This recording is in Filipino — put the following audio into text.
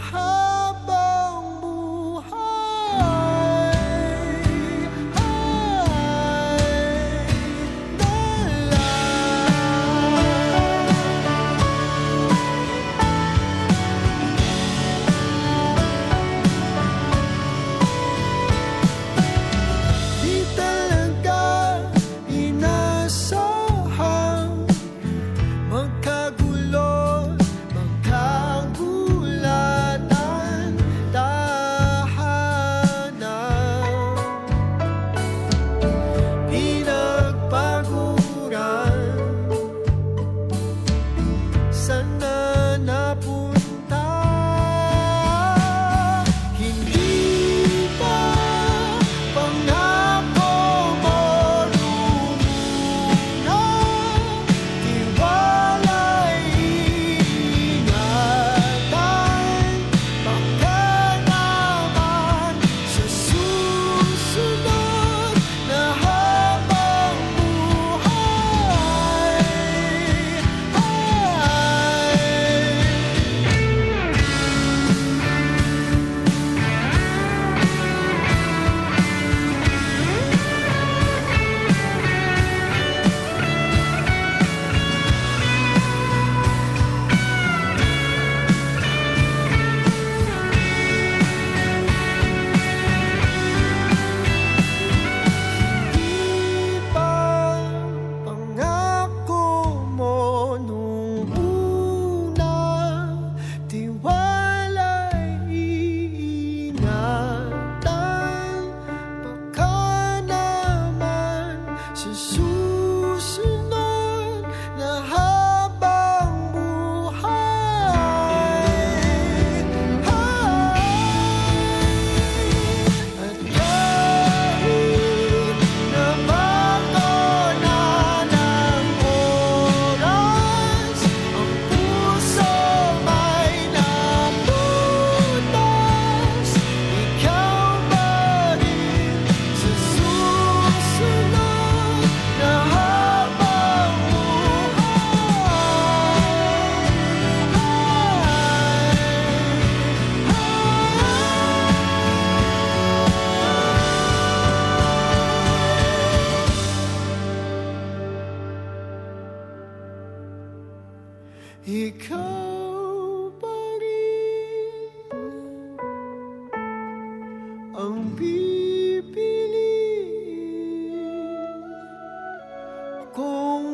heart. Ikaw pa rin ang pipiliin kong.